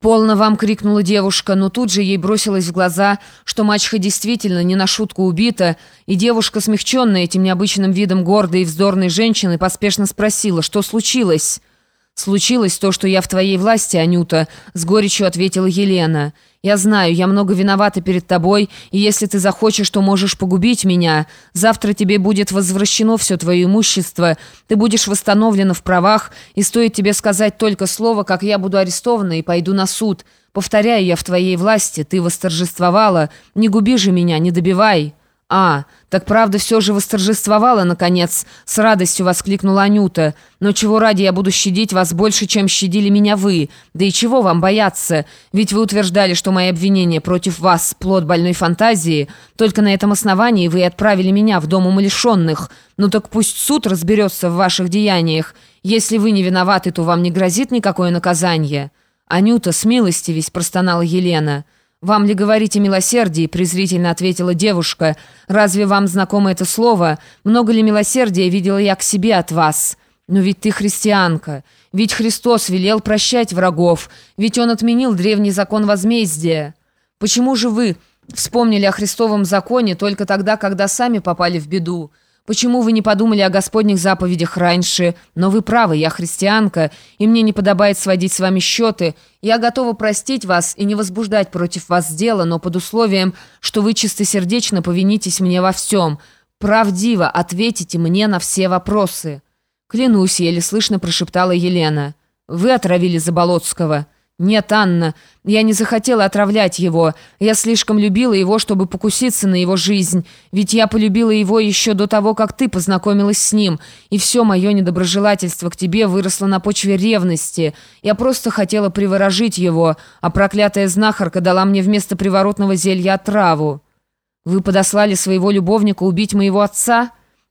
«Полно вам!» — крикнула девушка, но тут же ей бросилось в глаза, что мачеха действительно не на шутку убита, и девушка, смягченная этим необычным видом гордой и вздорной женщины, поспешно спросила, что случилось. «Случилось то, что я в твоей власти, Анюта», — с горечью ответила Елена. «Я знаю, я много виновата перед тобой, и если ты захочешь, то можешь погубить меня. Завтра тебе будет возвращено все твое имущество, ты будешь восстановлена в правах, и стоит тебе сказать только слово, как я буду арестована и пойду на суд. Повторяю, я в твоей власти, ты восторжествовала, не губи же меня, не добивай». «А, так правда все же восторжествовала, наконец!» С радостью воскликнула Анюта. «Но чего ради я буду щадить вас больше, чем щадили меня вы? Да и чего вам бояться? Ведь вы утверждали, что мои обвинения против вас – плод больной фантазии. Только на этом основании вы отправили меня в дом умалишенных. Ну так пусть суд разберется в ваших деяниях. Если вы не виноваты, то вам не грозит никакое наказание». «Анюта, смилостивись!» – простонала Елена. «Вам ли говорить о милосердии?» – презрительно ответила девушка. «Разве вам знакомо это слово? Много ли милосердия видела я к себе от вас? Но ведь ты христианка. Ведь Христос велел прощать врагов. Ведь Он отменил древний закон возмездия. Почему же вы вспомнили о Христовом законе только тогда, когда сами попали в беду?» Почему вы не подумали о Господних заповедях раньше? Но вы правы, я христианка, и мне не подобает сводить с вами счеты. Я готова простить вас и не возбуждать против вас дело, но под условием, что вы чистосердечно повинитесь мне во всем. Правдиво ответите мне на все вопросы». «Клянусь», — еле слышно прошептала Елена. «Вы отравили Заболоцкого». «Нет, Анна, я не захотела отравлять его. Я слишком любила его, чтобы покуситься на его жизнь. Ведь я полюбила его еще до того, как ты познакомилась с ним. И все мое недоброжелательство к тебе выросло на почве ревности. Я просто хотела приворожить его, а проклятая знахарка дала мне вместо приворотного зелья отраву. Вы подослали своего любовника убить моего отца?»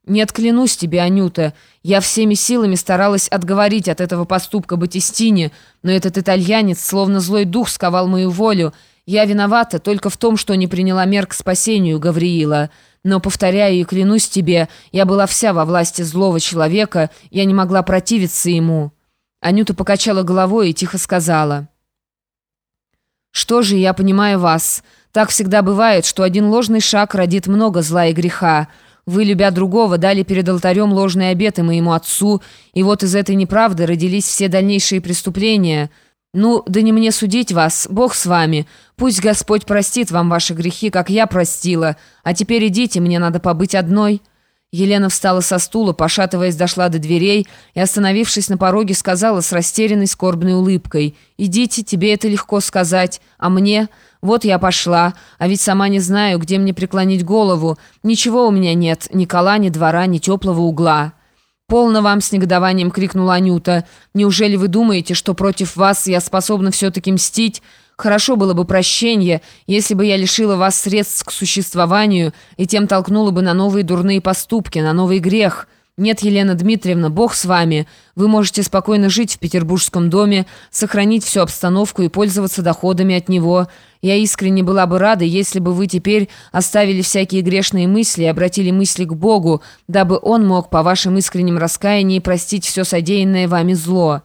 «Нет, клянусь тебе, Анюта, я всеми силами старалась отговорить от этого поступка Батистине, но этот итальянец, словно злой дух, сковал мою волю. Я виновата только в том, что не приняла мер к спасению Гавриила. Но, повторяю и клянусь тебе, я была вся во власти злого человека, я не могла противиться ему». Анюта покачала головой и тихо сказала. «Что же, я понимаю вас. Так всегда бывает, что один ложный шаг родит много зла и греха». Вы, любя другого, дали перед алтарем ложные обеты моему отцу, и вот из этой неправды родились все дальнейшие преступления. Ну, да не мне судить вас, Бог с вами. Пусть Господь простит вам ваши грехи, как я простила. А теперь идите, мне надо побыть одной». Елена встала со стула, пошатываясь, дошла до дверей и, остановившись на пороге, сказала с растерянной скорбной улыбкой, «Идите, тебе это легко сказать, а мне? Вот я пошла, а ведь сама не знаю, где мне преклонить голову. Ничего у меня нет, ни кола, ни двора, ни теплого угла». «Полно вам с негодованием!» — крикнула Анюта. «Неужели вы думаете, что против вас я способна все-таки мстить? Хорошо было бы прощение, если бы я лишила вас средств к существованию и тем толкнула бы на новые дурные поступки, на новый грех». «Нет, Елена Дмитриевна, Бог с вами. Вы можете спокойно жить в петербургском доме, сохранить всю обстановку и пользоваться доходами от него. Я искренне была бы рада, если бы вы теперь оставили всякие грешные мысли и обратили мысли к Богу, дабы Он мог по вашим искренним раскаяниям простить все содеянное вами зло».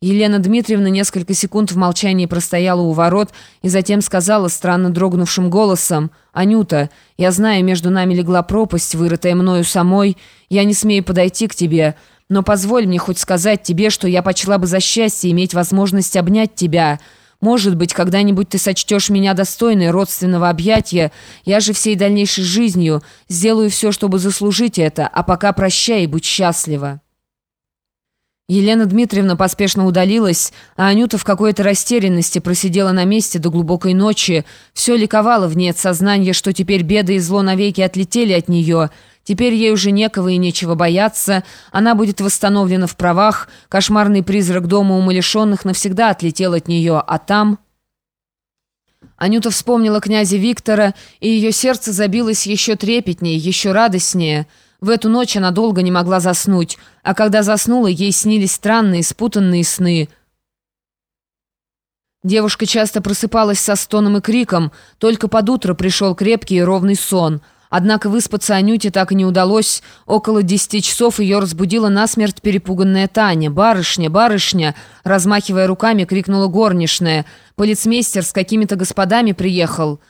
Елена Дмитриевна несколько секунд в молчании простояла у ворот и затем сказала странно дрогнувшим голосом, «Анюта, я знаю, между нами легла пропасть, вырытая мною самой. Я не смею подойти к тебе, но позволь мне хоть сказать тебе, что я почла бы за счастье иметь возможность обнять тебя. Может быть, когда-нибудь ты сочтешь меня достойной родственного объятия. Я же всей дальнейшей жизнью сделаю все, чтобы заслужить это, а пока прощай и будь счастлива». Елена Дмитриевна поспешно удалилась, а Анюта в какой-то растерянности просидела на месте до глубокой ночи. Все ликовало в ней от сознания, что теперь беды и зло навеки отлетели от нее. Теперь ей уже некого и нечего бояться. Она будет восстановлена в правах. Кошмарный призрак дома умалишенных навсегда отлетел от нее, а там... Анюта вспомнила князя Виктора, и ее сердце забилось еще трепетнее, еще радостнее – в эту ночь она долго не могла заснуть, а когда заснула, ей снились странные, спутанные сны. Девушка часто просыпалась со стоном и криком, только под утро пришел крепкий и ровный сон. Однако выспаться Анюте так и не удалось. Около десяти часов ее разбудила насмерть перепуганная Таня. «Барышня, барышня!» Размахивая руками, крикнула горничная. «Полицмейстер с какими-то господами приехал».